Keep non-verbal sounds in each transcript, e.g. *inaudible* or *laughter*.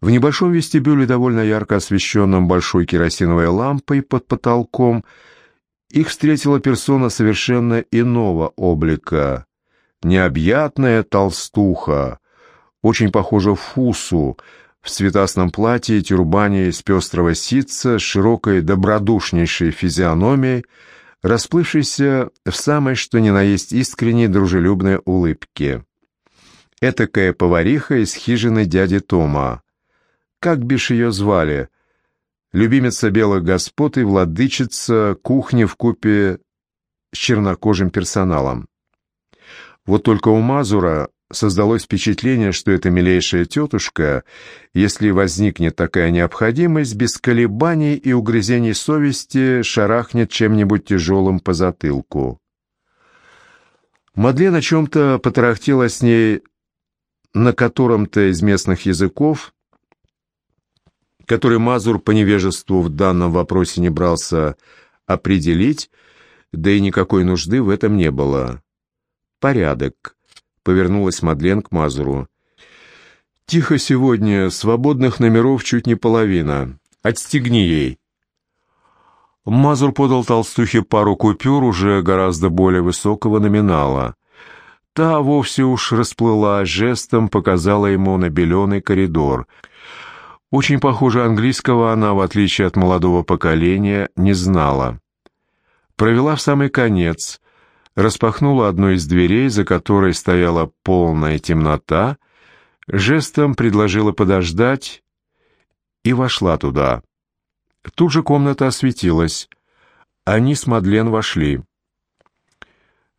В небольшом вестибюле, довольно ярко освещенном большой керосиновой лампой под потолком, их встретила персона совершенно иного облика. Необъятная толстуха, очень похожа Фусу, в цветастом платье и тюрбане из пестрого ситца широкой добродушнейшей физиономией, расплывшейся в самой что ни на есть искренней дружелюбной улыбке. Этакая повариха из хижины дяди Тома. Как бишь ее звали? Любимица белых господ и владычица кухни в купе с чернокожим персоналом. Вот только у Мазура создалось впечатление, что эта милейшая тетушка, если возникнет такая необходимость, без колебаний и угрызений совести шарахнет чем-нибудь тяжелым по затылку. Мадлен о чем-то потарахтела с ней на котором-то из местных языков, который Мазур по невежеству в данном вопросе не брался определить, да и никакой нужды в этом не было. «Порядок», — повернулась Мадлен к Мазуру. «Тихо сегодня, свободных номеров чуть не половина. Отстегни ей». Мазур подал толстухе пару купюр уже гораздо более высокого номинала. Та вовсе уж расплыла, жестом показала ему на беленый коридор. Очень похоже английского она, в отличие от молодого поколения, не знала. Провела в самый конец, распахнула одну из дверей, за которой стояла полная темнота, жестом предложила подождать и вошла туда. Тут же комната осветилась. Они с Мадлен вошли.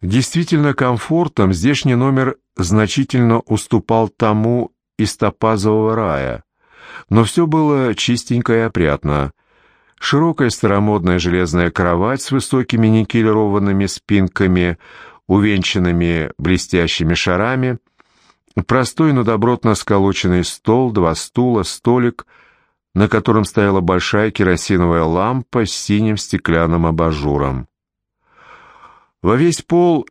Действительно комфортом здешний номер значительно уступал тому из топазового рая, но все было чистенько и опрятно. Широкая старомодная железная кровать с высокими никелированными спинками, увенчанными блестящими шарами, простой, но добротно сколоченный стол, два стула, столик, на котором стояла большая керосиновая лампа с синим стеклянным абажуром. Во весь пол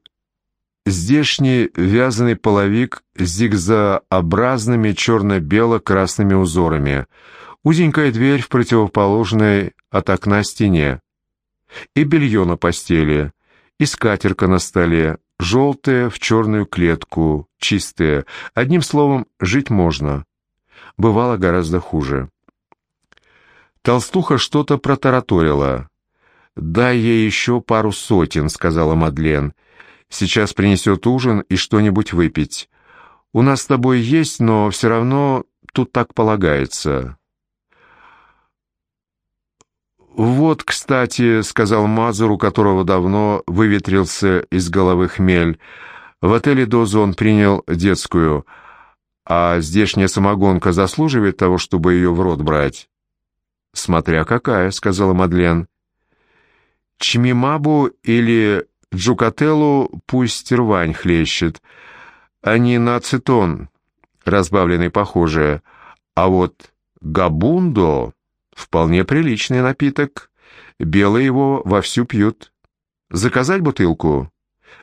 здешний вязаный половик с зигзообразными черно-бело-красными узорами, узенькая дверь в противоположной от окна стене, и белье на постели, и скатерка на столе, желтая в черную клетку, чистая. Одним словом, жить можно. Бывало гораздо хуже. Толстуха что-то протараторила. «Дай ей еще пару сотен», — сказала Мадлен. «Сейчас принесет ужин и что-нибудь выпить. У нас с тобой есть, но все равно тут так полагается». «Вот, кстати», — сказал Мазур, у которого давно выветрился из головы хмель. «В отеле «Дозу» он принял детскую, а здешняя самогонка заслуживает того, чтобы ее в рот брать». «Смотря какая», — сказала Мадлен. Чмимабу или Джукателлу пусть рвань хлещет. Они на ацетон, разбавленный похожие. А вот габундо — вполне приличный напиток. Белые его вовсю пьют. Заказать бутылку?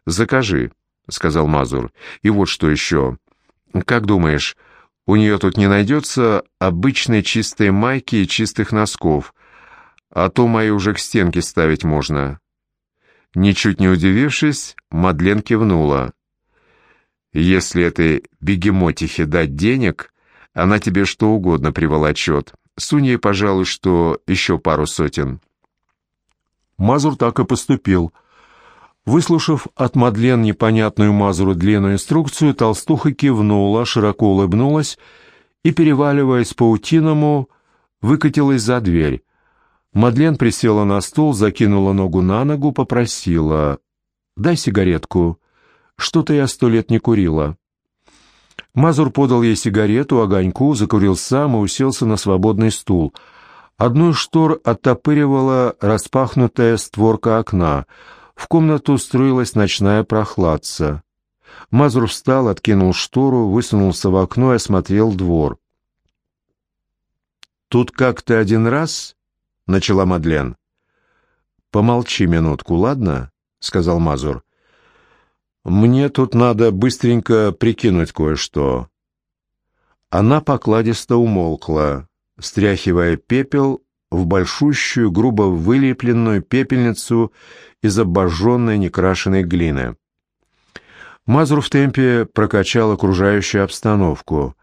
Закажи, — сказал Мазур. И вот что еще. Как думаешь, у нее тут не найдется обычной чистой майки и чистых носков — а то мои уже к стенке ставить можно». Ничуть не удивившись, Мадлен кивнула. «Если этой бегемотихе дать денег, она тебе что угодно приволочет. Сунь ей, пожалуй, что еще пару сотен». Мазур так и поступил. Выслушав от Мадлен непонятную Мазуру длинную инструкцию, толстуха кивнула, широко улыбнулась и, переваливаясь паутиному, выкатилась за дверь. Мадлен присела на стул, закинула ногу на ногу, попросила «Дай сигаретку. Что-то я сто лет не курила». Мазур подал ей сигарету, огоньку, закурил сам и уселся на свободный стул. Одну из штор оттопыривала распахнутая створка окна. В комнату струилась ночная прохладца. Мазур встал, откинул штору, высунулся в окно и осмотрел двор. Тут как-то один раз — начала Мадлен. «Помолчи минутку, ладно?» — сказал Мазур. «Мне тут надо быстренько прикинуть кое-что». Она покладисто умолкла, стряхивая пепел в большущую, грубо вылепленную пепельницу из обожженной некрашенной глины. Мазур в темпе прокачал окружающую обстановку.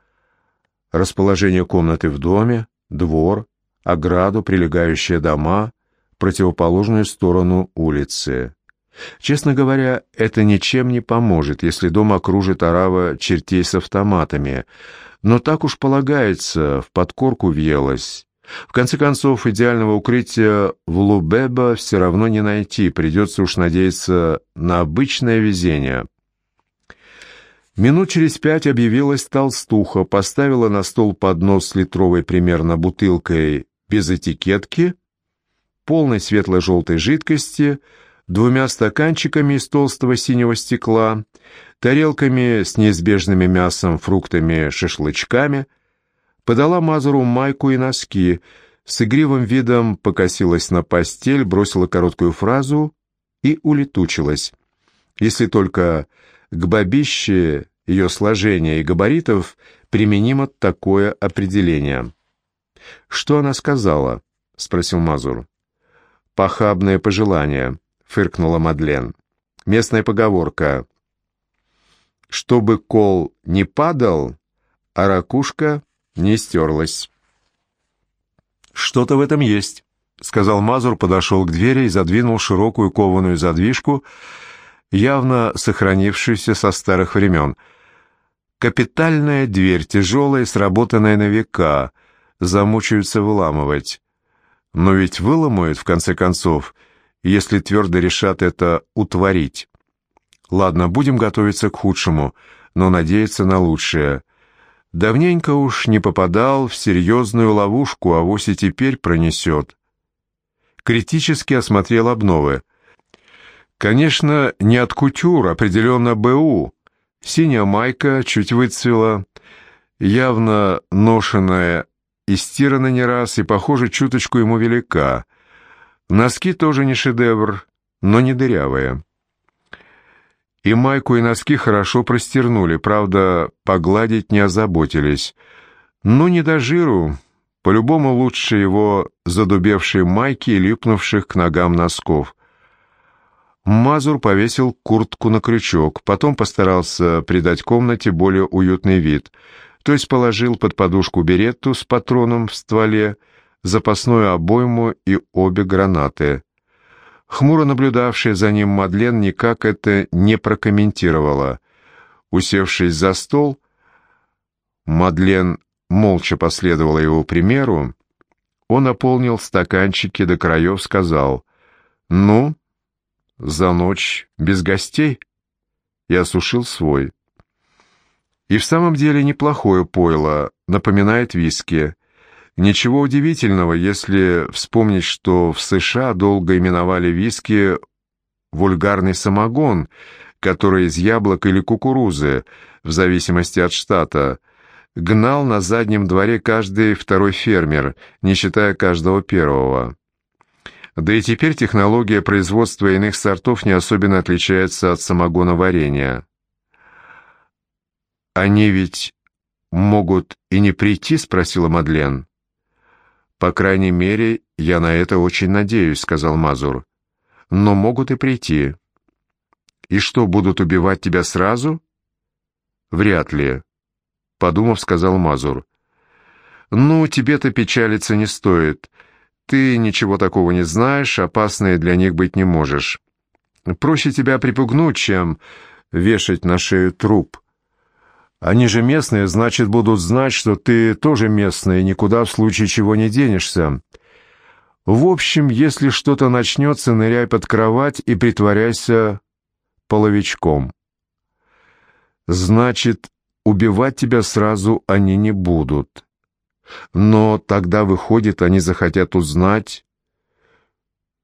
Расположение комнаты в доме, двор, ограду, прилегающие дома, противоположную сторону улицы. Честно говоря, это ничем не поможет, если дом окружит орава чертей с автоматами, но так уж полагается, в подкорку въелось. В конце концов, идеального укрытия в Лубеба все равно не найти, придется уж надеяться на обычное везение. Минут через пять объявилась толстуха, поставила на стол поднос с литровой примерно бутылкой без этикетки, полной светло-желтой жидкости, двумя стаканчиками из толстого синего стекла, тарелками с неизбежными мясом, фруктами, шашлычками, подала Мазуру майку и носки, с игривым видом покосилась на постель, бросила короткую фразу и улетучилась. Если только к бабище ее сложения и габаритов применимо такое определение. «Что она сказала?» — спросил Мазур. «Похабное пожелание», — фыркнула Мадлен. «Местная поговорка. Чтобы кол не падал, а ракушка не стерлась». «Что-то в этом есть», — сказал Мазур, подошел к двери и задвинул широкую кованую задвижку, явно сохранившуюся со старых времен. «Капитальная дверь, тяжелая, сработанная на века, замучаются выламывать. Но ведь выломают, в конце концов, если твердо решат это утворить. Ладно, будем готовиться к худшему, но надеяться на лучшее. Давненько уж не попадал в серьезную ловушку, а вось и теперь пронесет. Критически осмотрел обновы. Конечно, не от кутюр, определенно БУ. Синяя майка чуть выцвела, явно ношенная и стирана не раз, и, похоже, чуточку ему велика. Носки тоже не шедевр, но не дырявые. И майку, и носки хорошо простернули, правда, погладить не озаботились. Ну, не до жиру, по-любому лучше его задубевшие майки и липнувших к ногам носков. Мазур повесил куртку на крючок, потом постарался придать комнате более уютный вид — то есть положил под подушку беретту с патроном в стволе, запасную обойму и обе гранаты. Хмуро наблюдавшая за ним Мадлен никак это не прокомментировала. Усевшись за стол, Мадлен молча последовала его примеру, он наполнил стаканчики до краев, сказал «Ну, за ночь без гостей?» и осушил свой. И в самом деле неплохое пойло, напоминает виски. Ничего удивительного, если вспомнить, что в США долго именовали виски вульгарный самогон, который из яблок или кукурузы, в зависимости от штата, гнал на заднем дворе каждый второй фермер, не считая каждого первого. Да и теперь технология производства иных сортов не особенно отличается от самогона варенья. «Они ведь могут и не прийти?» — спросила Мадлен. «По крайней мере, я на это очень надеюсь», — сказал Мазур. «Но могут и прийти». «И что, будут убивать тебя сразу?» «Вряд ли», — подумав, сказал Мазур. «Ну, тебе-то печалиться не стоит. Ты ничего такого не знаешь, опасной для них быть не можешь. Проще тебя припугнуть, чем вешать на шею труп». Они же местные, значит, будут знать, что ты тоже местный, и никуда в случае чего не денешься. В общем, если что-то начнется, ныряй под кровать и притворяйся половичком. Значит, убивать тебя сразу они не будут. Но тогда, выходит, они захотят узнать,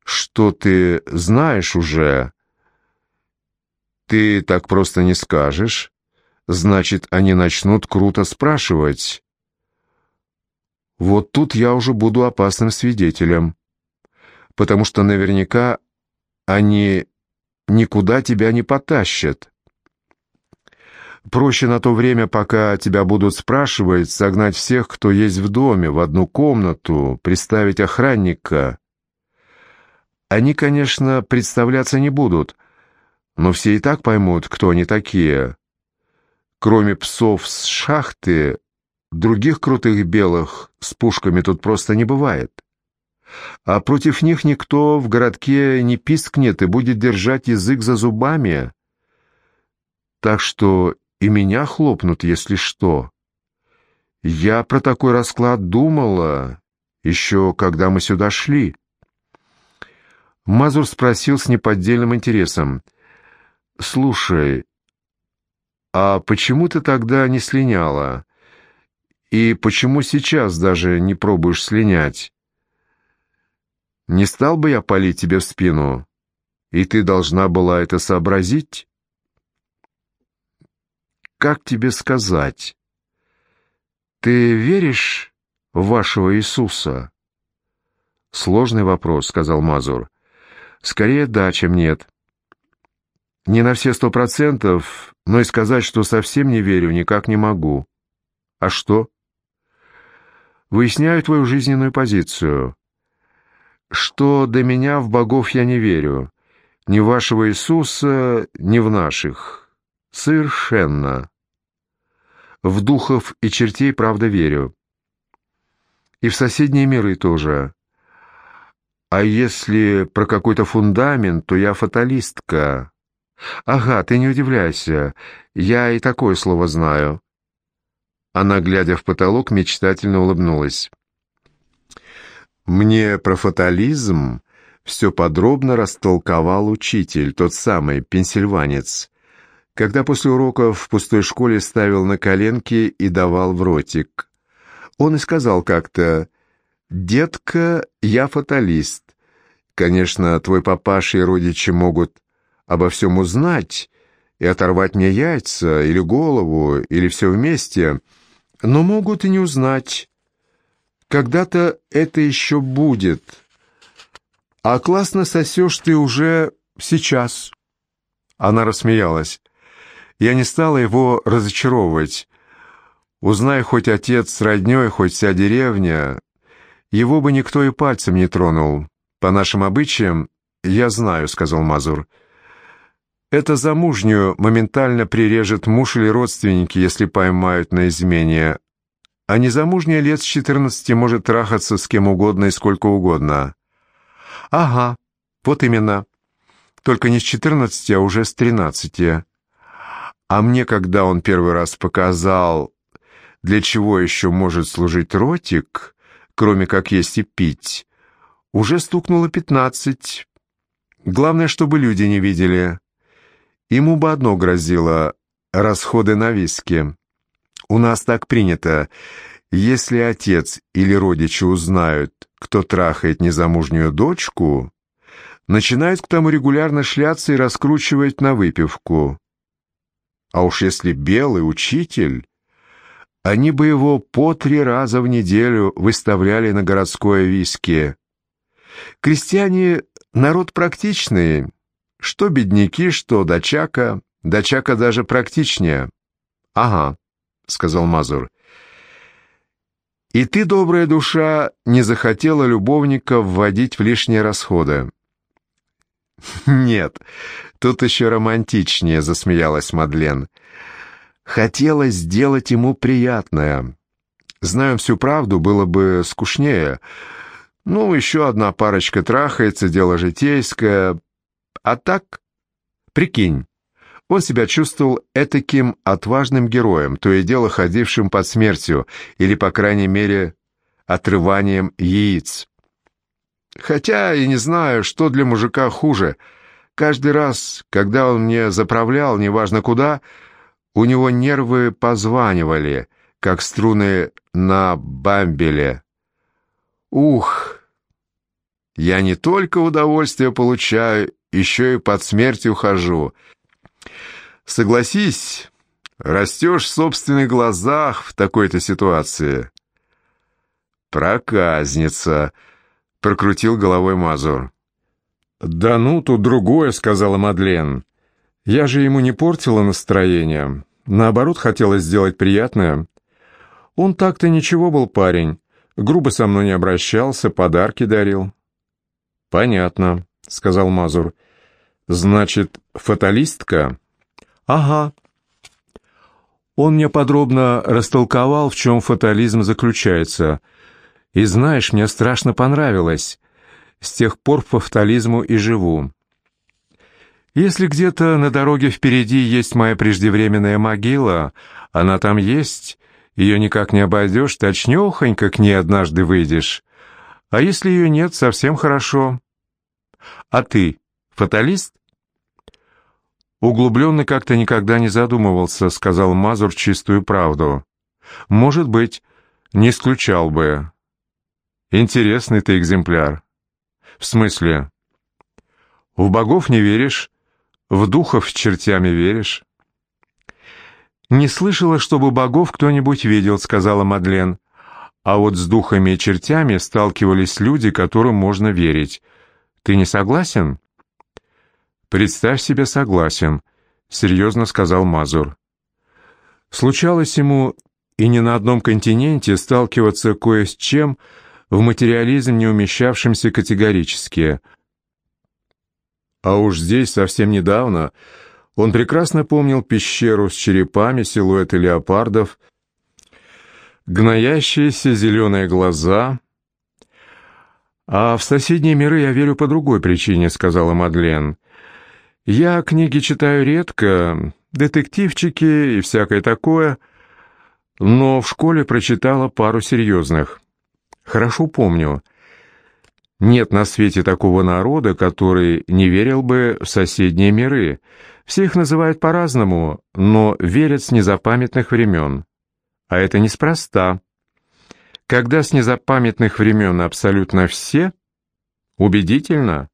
что ты знаешь уже. Ты так просто не скажешь. Значит, они начнут круто спрашивать. Вот тут я уже буду опасным свидетелем, потому что наверняка они никуда тебя не потащат. Проще на то время, пока тебя будут спрашивать, согнать всех, кто есть в доме, в одну комнату, приставить охранника. Они, конечно, представляться не будут, но все и так поймут, кто они такие. Кроме псов с шахты, других крутых белых с пушками тут просто не бывает. А против них никто в городке не пискнет и будет держать язык за зубами. Так что и меня хлопнут, если что. Я про такой расклад думала, еще когда мы сюда шли. Мазур спросил с неподдельным интересом. «Слушай, а почему ты тогда не слиняла? И почему сейчас даже не пробуешь слинять? Не стал бы я палить тебе в спину, и ты должна была это сообразить?» как тебе сказать? Ты веришь в вашего Иисуса? Сложный вопрос, сказал Мазур. Скорее да, чем нет. Не на все сто процентов, но и сказать, что совсем не верю, никак не могу. А что? Выясняю твою жизненную позицию. Что до меня в богов я не верю. Ни вашего Иисуса, ни в наших. Совершенно. В духов и чертей, правда, верю. И в соседние миры тоже. А если про какой-то фундамент, то я фаталистка. Ага, ты не удивляйся, я и такое слово знаю. Она, глядя в потолок, мечтательно улыбнулась. Мне про фатализм все подробно растолковал учитель, тот самый пенсильванец, когда после уроков в пустой школе ставил на коленки и давал в ротик. Он и сказал как-то «Детка, я фаталист. Конечно, твой папаша и родичи могут обо всем узнать и оторвать мне яйца или голову, или все вместе, но могут и не узнать. Когда-то это еще будет. А классно сосешь ты уже сейчас». Она рассмеялась. Я не стала его разочаровывать. Узнай хоть отец с роднёй, хоть вся деревня, его бы никто и пальцем не тронул. По нашим обычаям, я знаю, — сказал Мазур. Это замужнюю моментально прирежет муж или родственники, если поймают на измене. А незамужняя лет с четырнадцати может трахаться с кем угодно и сколько угодно. Ага, вот именно. Только не с четырнадцати, а уже с тринадцати. А мне, когда он первый раз показал, для чего еще может служить ротик, кроме как есть и пить, уже стукнуло пятнадцать. Главное, чтобы люди не видели. Ему бы одно грозило — расходы на виски. У нас так принято. Если отец или родичи узнают, кто трахает незамужнюю дочку, начинают к тому регулярно шляться и раскручивать на выпивку. А уж если белый учитель, они бы его по три раза в неделю выставляли на городское виски. Крестьяне — народ практичный, что бедняки, что дачака, дачака даже практичнее. — Ага, — сказал Мазур. — И ты, добрая душа, не захотела любовника вводить в лишние расходы. *laughs* — Нет, Тут еще романтичнее, засмеялась Мадлен. Хотела сделать ему приятное. Знаем всю правду, было бы скучнее. Ну, еще одна парочка трахается, дело житейское. А так, прикинь, он себя чувствовал этаким отважным героем, то и дело ходившим под смертью, или, по крайней мере, отрыванием яиц. Хотя и не знаю, что для мужика хуже — Каждый раз, когда он мне заправлял, неважно куда, у него нервы позванивали, как струны на бамбеле. Ух! Я не только удовольствие получаю, еще и под смертью хожу. Согласись, растешь в собственных глазах в такой-то ситуации. «Проказница», — прокрутил головой Мазур. «Да ну, тут другое», — сказала Мадлен. «Я же ему не портила настроение. Наоборот, хотелось сделать приятное. Он так-то ничего был парень, грубо со мной не обращался, подарки дарил. «Понятно», — сказал Мазур. «Значит, фаталистка?» «Ага». Он мне подробно растолковал, в чем фатализм заключается. И знаешь, мне страшно понравилось. С тех пор по фатализму и живу. Если где-то на дороге впереди есть моя преждевременная могила, она там есть, ее никак не обойдешь, точнёхонько к ней однажды выйдешь. А если ее нет, совсем хорошо. А ты фаталист? Углубленно как-то никогда не задумывался, сказал Мазур чистую правду. Может быть, не исключал бы. Интересный ты экземпляр. В смысле? В богов не веришь, в духов с чертями веришь? «Не слышала, чтобы богов кто-нибудь видел», — сказала Мадлен. «А вот с духами и чертями сталкивались люди, которым можно верить. Ты не согласен?» «Представь себе, согласен», — серьезно сказал Мазур. Случалось ему и не на одном континенте сталкиваться кое с чем в материализм не умещавшимся категорически. А уж здесь совсем недавно он прекрасно помнил пещеру с черепами, силуэты леопардов, гноящиеся зеленые глаза — «А в соседние миры я верю по другой причине», — сказала Мадлен. «Я книги читаю редко, детективчики и всякое такое, но в школе прочитала пару серьезных. Хорошо помню. Нет на свете такого народа, который не верил бы в соседние миры. Все их называют по-разному, но верят с незапамятных времен. А это неспроста». Когда с незапамятных времен абсолютно все, убедительно,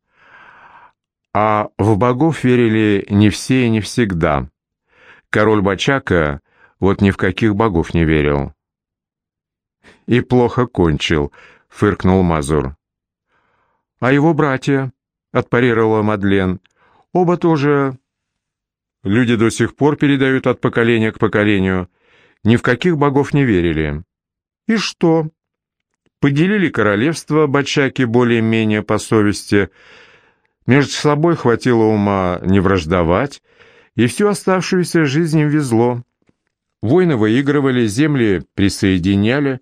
а в богов верили не все и не всегда. Король Бачака вот ни в каких богов не верил. «И плохо кончил», — фыркнул Мазур. «А его братья?» — отпарировала Мадлен. «Оба тоже...» Люди до сих пор передают от поколения к поколению. Ни в каких богов не верили. И что? Поделили королевство Бачаки более-менее по совести. Между собой хватило ума не враждовать, и всю оставшуюся жизнь им везло. Войны выигрывали, земли присоединяли,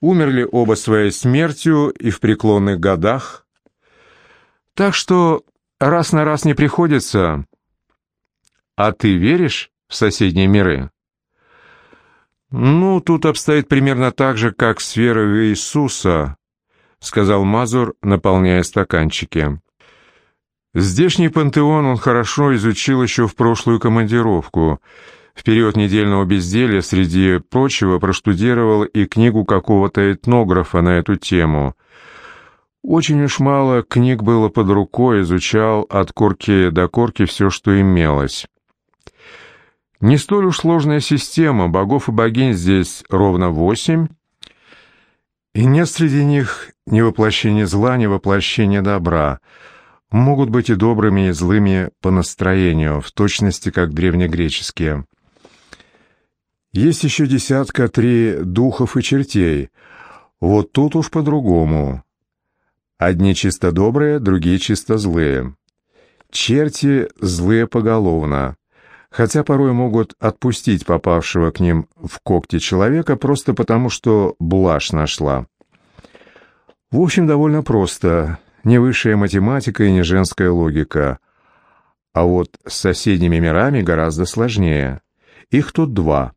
умерли оба своей смертью и в преклонных годах. Так что раз на раз не приходится. А ты веришь в соседние миры? «Ну, тут обстоит примерно так же, как с верой Иисуса», — сказал Мазур, наполняя стаканчики. Здешний пантеон он хорошо изучил еще в прошлую командировку. В период недельного безделья, среди прочего, проштудировал и книгу какого-то этнографа на эту тему. Очень уж мало книг было под рукой, изучал от корки до корки все, что имелось. Не столь уж сложная система, богов и богинь здесь ровно восемь, и нет среди них ни воплощения зла, ни воплощения добра. Могут быть и добрыми, и злыми по настроению, в точности как древнегреческие. Есть еще десятка три духов и чертей. Вот тут уж по-другому. Одни чисто добрые, другие чисто злые. Черти злые поголовно хотя порой могут отпустить попавшего к ним в когти человека просто потому, что блажь нашла. В общем, довольно просто, не высшая математика и не женская логика. А вот с соседними мирами гораздо сложнее. Их тут два,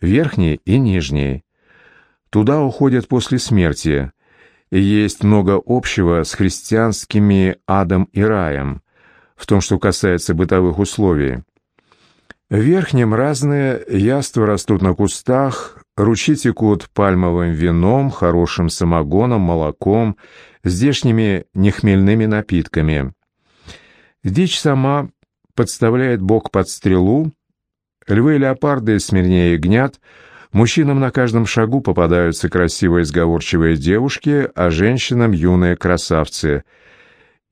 верхний и нижний. Туда уходят после смерти. И есть много общего с христианскими адом и раем, в том, что касается бытовых условий. В верхнем разные яства растут на кустах, ручьи текут пальмовым вином, хорошим самогоном, молоком, здешними нехмельными напитками. Дичь сама подставляет бок под стрелу, львы и леопарды смирнее гнят, мужчинам на каждом шагу попадаются красивые сговорчивые девушки, а женщинам юные красавцы.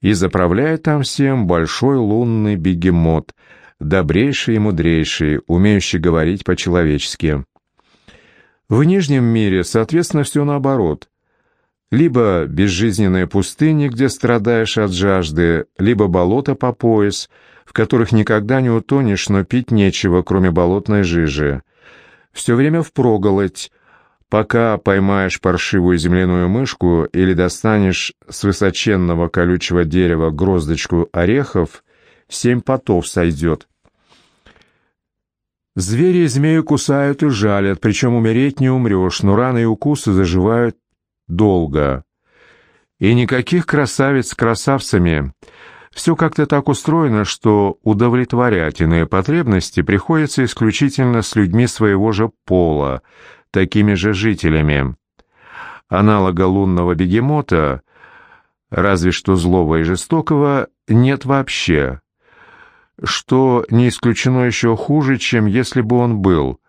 И заправляет там всем большой лунный бегемот — добрейший и мудрейший, умеющий говорить по-человечески. В Нижнем мире, соответственно, все наоборот. Либо безжизненная пустыня, где страдаешь от жажды, либо болото по пояс, в которых никогда не утонешь, но пить нечего, кроме болотной жижи. Все время впроголодь, пока поймаешь паршивую земляную мышку или достанешь с высоченного колючего дерева гроздочку орехов, семь потов сойдет. Звери и змеи кусают и жалят, причем умереть не умрешь, но раны и укусы заживают долго. И никаких красавиц с красавцами. Все как-то так устроено, что удовлетворять иные потребности приходится исключительно с людьми своего же пола, такими же жителями. Аналога лунного бегемота, разве что злого и жестокого, нет вообще, что не исключено еще хуже, чем если бы он был.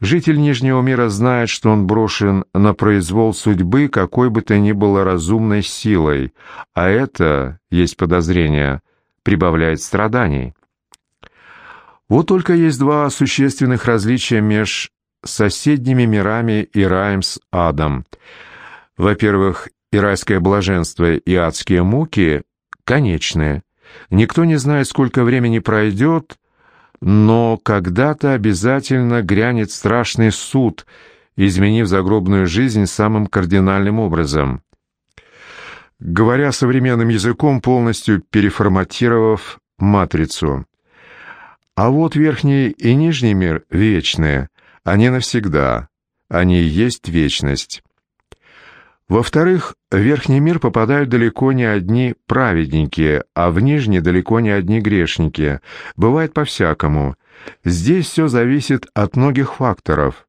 Житель Нижнего мира знает, что он брошен на произвол судьбы какой бы то ни было разумной силой, а это, есть подозрение, прибавляет страданий. Вот только есть два существенных различия меж соседними мирами и раем с адом. Во-первых, и райское блаженство, и адские муки конечные. Никто не знает, сколько времени пройдет, но когда-то обязательно грянет страшный суд, изменив загробную жизнь самым кардинальным образом. Говоря современным языком, полностью переформатировав матрицу. А вот верхний и нижний мир вечные, они навсегда, они есть вечность. Во-вторых, в верхний мир попадают далеко не одни праведники, а в нижний далеко не одни грешники. Бывает по-всякому. Здесь все зависит от многих факторов.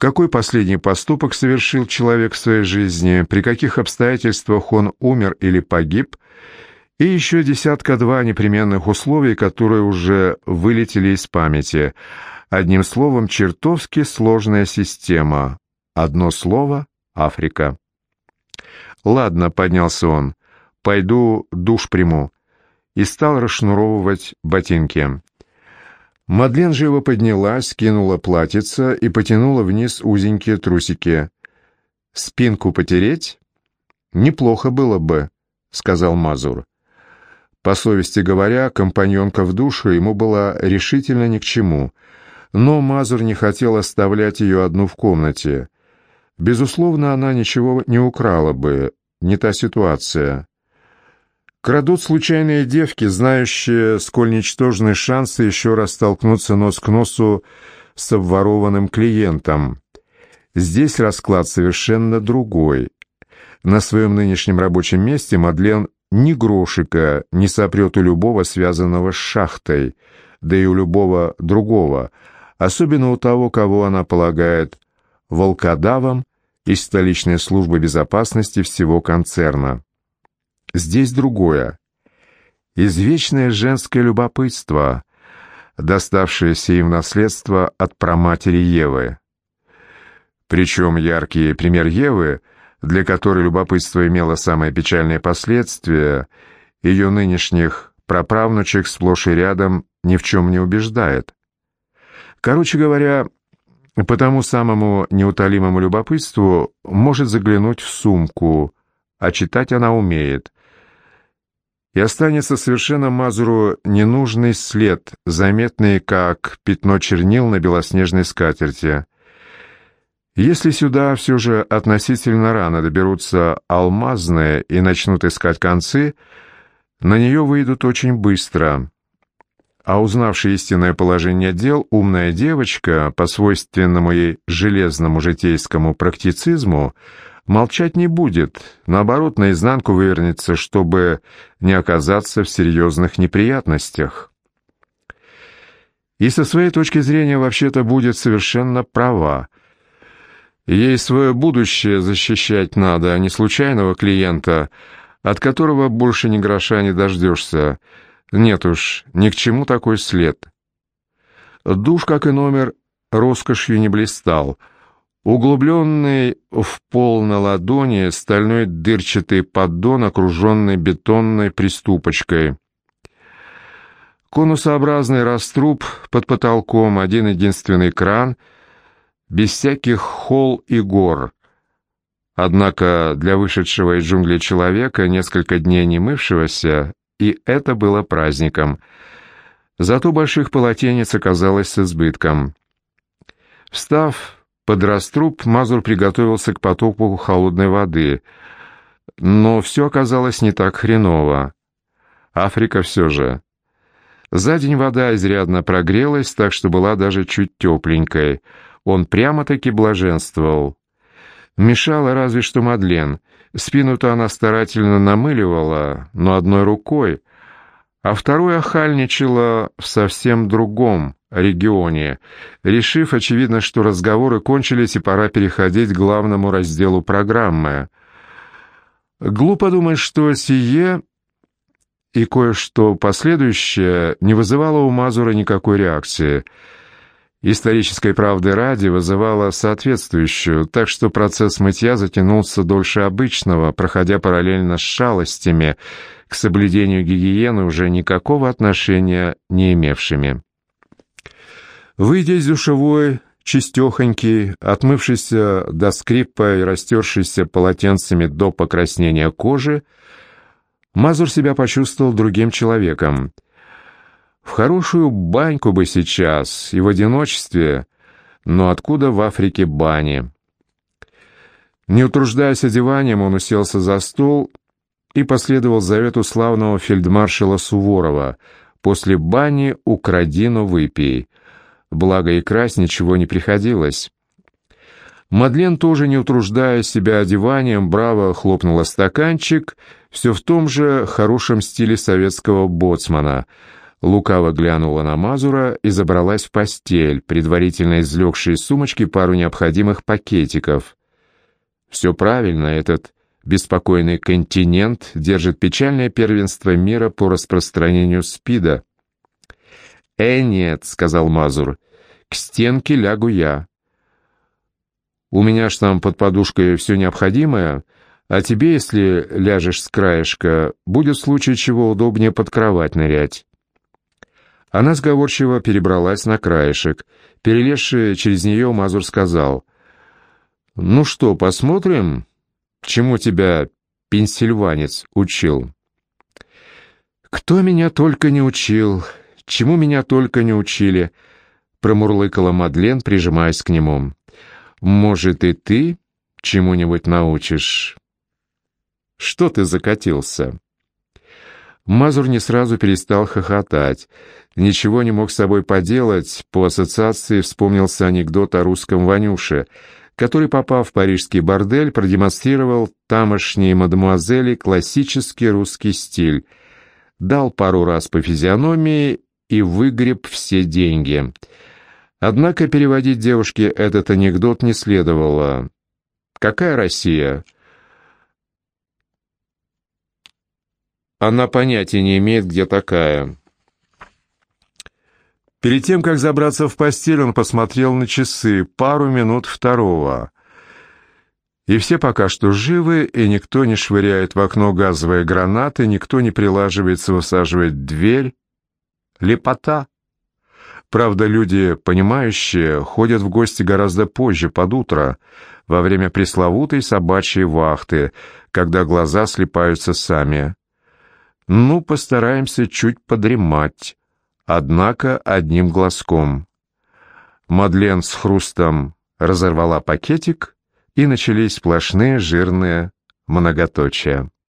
Какой последний поступок совершил человек в своей жизни, при каких обстоятельствах он умер или погиб, и еще десятка-два непременных условий, которые уже вылетели из памяти. Одним словом, чертовски сложная система. Одно слово Африка. «Ладно», — поднялся он, — «пойду душ приму». И стал расшнуровывать ботинки. Мадлен живо поднялась, скинула платьице и потянула вниз узенькие трусики. «Спинку потереть?» «Неплохо было бы», — сказал Мазур. По совести говоря, компаньонка в душе ему была решительно ни к чему, но Мазур не хотел оставлять ее одну в комнате. Безусловно, она ничего не украла бы, не та ситуация. Крадут случайные девки, знающие, сколь ничтожны шансы еще раз столкнуться нос к носу с обворованным клиентом. Здесь расклад совершенно другой. На своем нынешнем рабочем месте Мадлен ни грошика не сопрет у любого связанного с шахтой, да и у любого другого, особенно у того, кого она полагает волкодавом из столичной службы безопасности всего концерна. Здесь другое. Извечное женское любопытство, доставшееся им наследство от праматери Евы. Причем яркий пример Евы, для которой любопытство имело самые печальные последствия, ее нынешних праправнучек сплошь и рядом ни в чем не убеждает. Короче говоря, по тому самому неутолимому любопытству может заглянуть в сумку, а читать она умеет. И останется совершенно Мазуру ненужный след, заметный как пятно чернил на белоснежной скатерти. Если сюда все же относительно рано доберутся алмазные и начнут искать концы, на нее выйдут очень быстро — а узнавшая истинное положение дел, умная девочка, по свойственному ей железному житейскому практицизму, молчать не будет, наоборот, наизнанку вывернется, чтобы не оказаться в серьезных неприятностях. И со своей точки зрения вообще-то будет совершенно права. Ей свое будущее защищать надо, а не случайного клиента, от которого больше ни гроша не дождешься, нет уж, ни к чему такой след. Душ, как и номер, роскошью не блистал. Углубленный в пол на ладони стальной дырчатый поддон, окруженный бетонной приступочкой. Конусообразный раструб под потолком, один единственный кран, без всяких холл и гор. Однако для вышедшего из джунглей человека, несколько дней не мывшегося, и это было праздником. Зато больших полотенец оказалось с избытком. Встав под раструб, Мазур приготовился к потоку холодной воды. Но все оказалось не так хреново. Африка все же. За день вода изрядно прогрелась, так что была даже чуть тепленькой. Он прямо-таки блаженствовал. Мешала разве что Мадлен. Спину-то она старательно намыливала, но одной рукой, а второй охальничала в совсем другом регионе, решив, очевидно, что разговоры кончились и пора переходить к главному разделу программы. Глупо думать, что сие и кое-что последующее не вызывало у Мазура никакой реакции. Исторической правды ради вызывало соответствующую, так что процесс мытья затянулся дольше обычного, проходя параллельно с шалостями, к соблюдению гигиены уже никакого отношения не имевшими. Выйдя из душевой, чистехонький, отмывшийся до скрипа и растершийся полотенцами до покраснения кожи, Мазур себя почувствовал другим человеком. В хорошую баньку бы сейчас и в одиночестве, но откуда в Африке бани? Не утруждаясь одеванием, он уселся за стол и последовал завету славного фельдмаршала Суворова «После бани укради, но выпей». Благо и красть ничего не приходилось. Мадлен, тоже не утруждая себя одеванием, браво хлопнула стаканчик, все в том же хорошем стиле советского боцмана. Лукаво глянула на Мазура и забралась в постель, предварительно извлекшей из сумочки пару необходимых пакетиков. Все правильно, этот беспокойный континент держит печальное первенство мира по распространению СПИДа. «Э, нет», — сказал Мазур, — «к стенке лягу я». У меня ж там под подушкой все необходимое, а тебе, если ляжешь с краешка, будет в случае чего удобнее под кровать нырять». Она сговорчиво перебралась на краешек. Перелезший через нее, Мазур сказал, «Ну что, посмотрим, чему тебя пенсильванец учил?» «Кто меня только не учил, чему меня только не учили», промурлыкала Мадлен, прижимаясь к нему. Может, и ты чему-нибудь научишь? Что ты закатился?» Мазур не сразу перестал хохотать. Ничего не мог с собой поделать, по ассоциации вспомнился анекдот о русском Ванюше, который, попав в парижский бордель, продемонстрировал тамошней мадемуазели классический русский стиль, дал пару раз по физиономии и выгреб все деньги — Однако переводить девушке этот анекдот не следовало. Какая Россия? Она понятия не имеет, где такая. Перед тем, как забраться в постель, он посмотрел на часы, пару минут второго. И все пока что живы, и никто не швыряет в окно газовые гранаты, никто не прилаживается высаживать дверь. Лепота. Правда, люди, понимающие, ходят в гости гораздо позже, под утро, во время пресловутой собачьей вахты, когда глаза слепаются сами. Ну, постараемся чуть подремать, однако одним глазком. Мадлен с хрустом разорвала пакетик, и начались сплошные жирные многоточия.